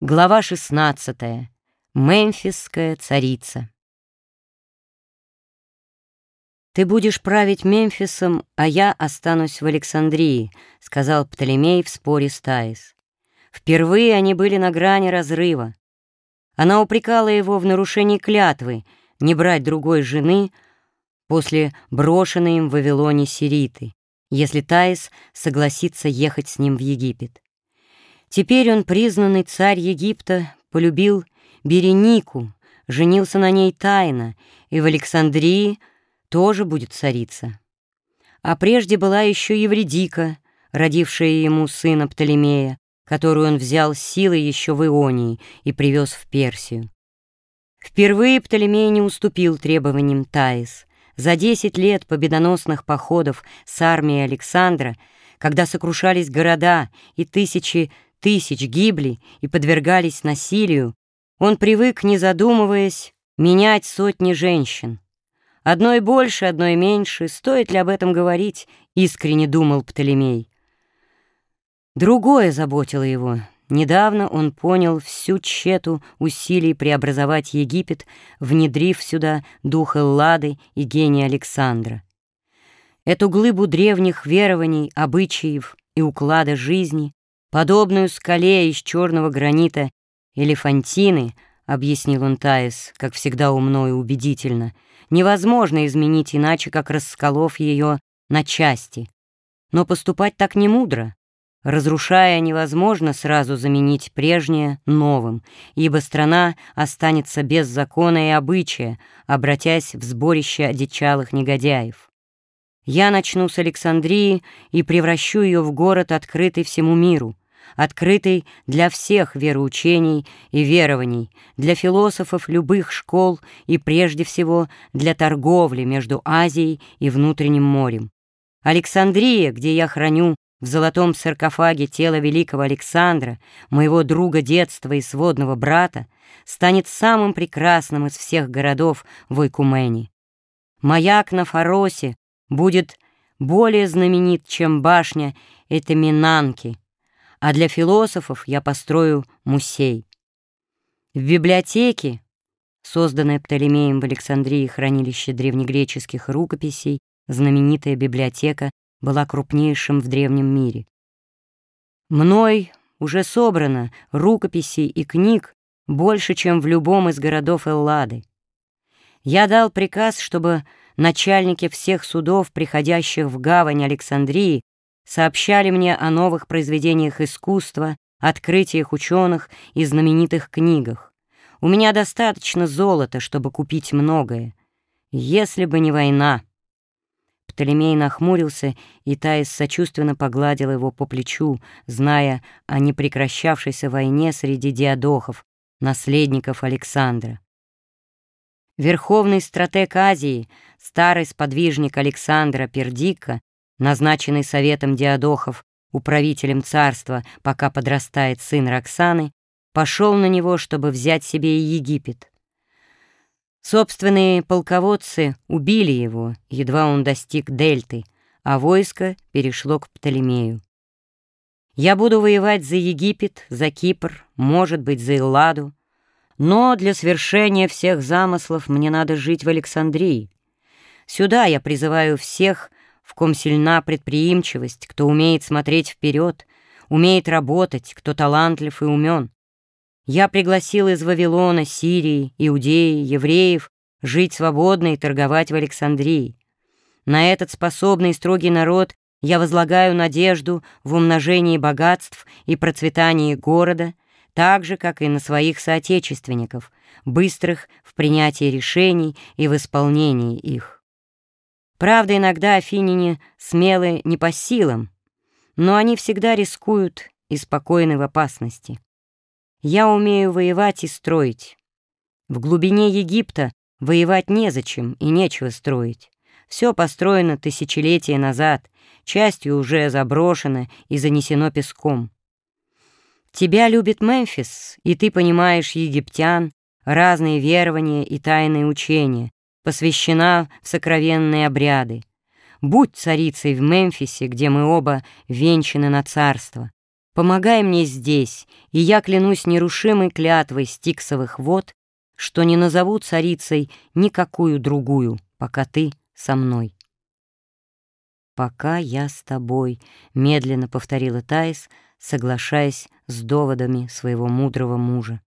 Глава 16. Мемфисская царица. «Ты будешь править Мемфисом, а я останусь в Александрии», — сказал Птолемей в споре с Таис. Впервые они были на грани разрыва. Она упрекала его в нарушении клятвы не брать другой жены после брошенной им в Вавилоне Сириты, если Таис согласится ехать с ним в Египет. Теперь он, признанный царь Египта, полюбил Беренику, женился на ней тайно, и в Александрии тоже будет царица. А прежде была еще Евредика, родившая ему сына Птолемея, которую он взял силой еще в Ионии и привез в Персию. Впервые Птолемей не уступил требованиям Таис. За десять лет победоносных походов с армией Александра, когда сокрушались города и тысячи тысяч гибли и подвергались насилию, он привык, не задумываясь, менять сотни женщин. Одной больше, одной меньше, стоит ли об этом говорить, искренне думал Птолемей. Другое заботило его. Недавно он понял всю тщету усилий преобразовать Египет, внедрив сюда дух Эллады и гения Александра. Эту глыбу древних верований, обычаев и уклада жизни Подобную скале из черного гранита элефантины, объяснил он Таис, как всегда умно и убедительно, невозможно изменить иначе, как расколов ее на части. Но поступать так не мудро. Разрушая, невозможно сразу заменить прежнее новым, ибо страна останется без закона и обычая, обратясь в сборище одичалых негодяев. Я начну с Александрии и превращу ее в город, открытый всему миру, открытый для всех вероучений и верований, для философов любых школ и прежде всего для торговли между Азией и внутренним морем. Александрия, где я храню в золотом саркофаге тело великого Александра, моего друга детства и сводного брата, станет самым прекрасным из всех городов в Ойкумене. Маяк на Фаросе будет более знаменит, чем башня Этаминанки, а для философов я построю музей. В библиотеке, созданное Птолемеем в Александрии хранилище древнегреческих рукописей, знаменитая библиотека была крупнейшим в древнем мире. Мной уже собрано рукописей и книг больше, чем в любом из городов Эллады. Я дал приказ, чтобы начальники всех судов, приходящих в гавань Александрии, сообщали мне о новых произведениях искусства, открытиях ученых и знаменитых книгах. У меня достаточно золота, чтобы купить многое. Если бы не война. Птолемей нахмурился, и Таис сочувственно погладил его по плечу, зная о непрекращавшейся войне среди диадохов, наследников Александра. Верховный стратег Азии, старый сподвижник Александра Пердика, назначенный советом диадохов управителем царства, пока подрастает сын Роксаны, пошел на него, чтобы взять себе и Египет. Собственные полководцы убили его, едва он достиг Дельты, а войско перешло к Птолемею. Я буду воевать за Египет, за Кипр, может быть, за Элладу, но для свершения всех замыслов мне надо жить в Александрии. Сюда я призываю всех, в ком сильна предприимчивость, кто умеет смотреть вперед, умеет работать, кто талантлив и умен. Я пригласил из Вавилона, Сирии, Иудеи, евреев жить свободно и торговать в Александрии. На этот способный и строгий народ я возлагаю надежду в умножении богатств и процветании города — так же, как и на своих соотечественников, быстрых в принятии решений и в исполнении их. Правда, иногда афиняне смелы не по силам, но они всегда рискуют и спокойны в опасности. Я умею воевать и строить. В глубине Египта воевать незачем и нечего строить. Все построено тысячелетия назад, частью уже заброшено и занесено песком. Тебя любит Мемфис, и ты понимаешь египтян, разные верования и тайные учения, посвящена в сокровенные обряды. Будь царицей в Мемфисе, где мы оба венчаны на царство. Помогай мне здесь, и я клянусь нерушимой клятвой стиксовых вод, что не назову царицей никакую другую, пока ты со мной. «Пока я с тобой», — медленно повторила Таис, соглашаясь с доводами своего мудрого мужа.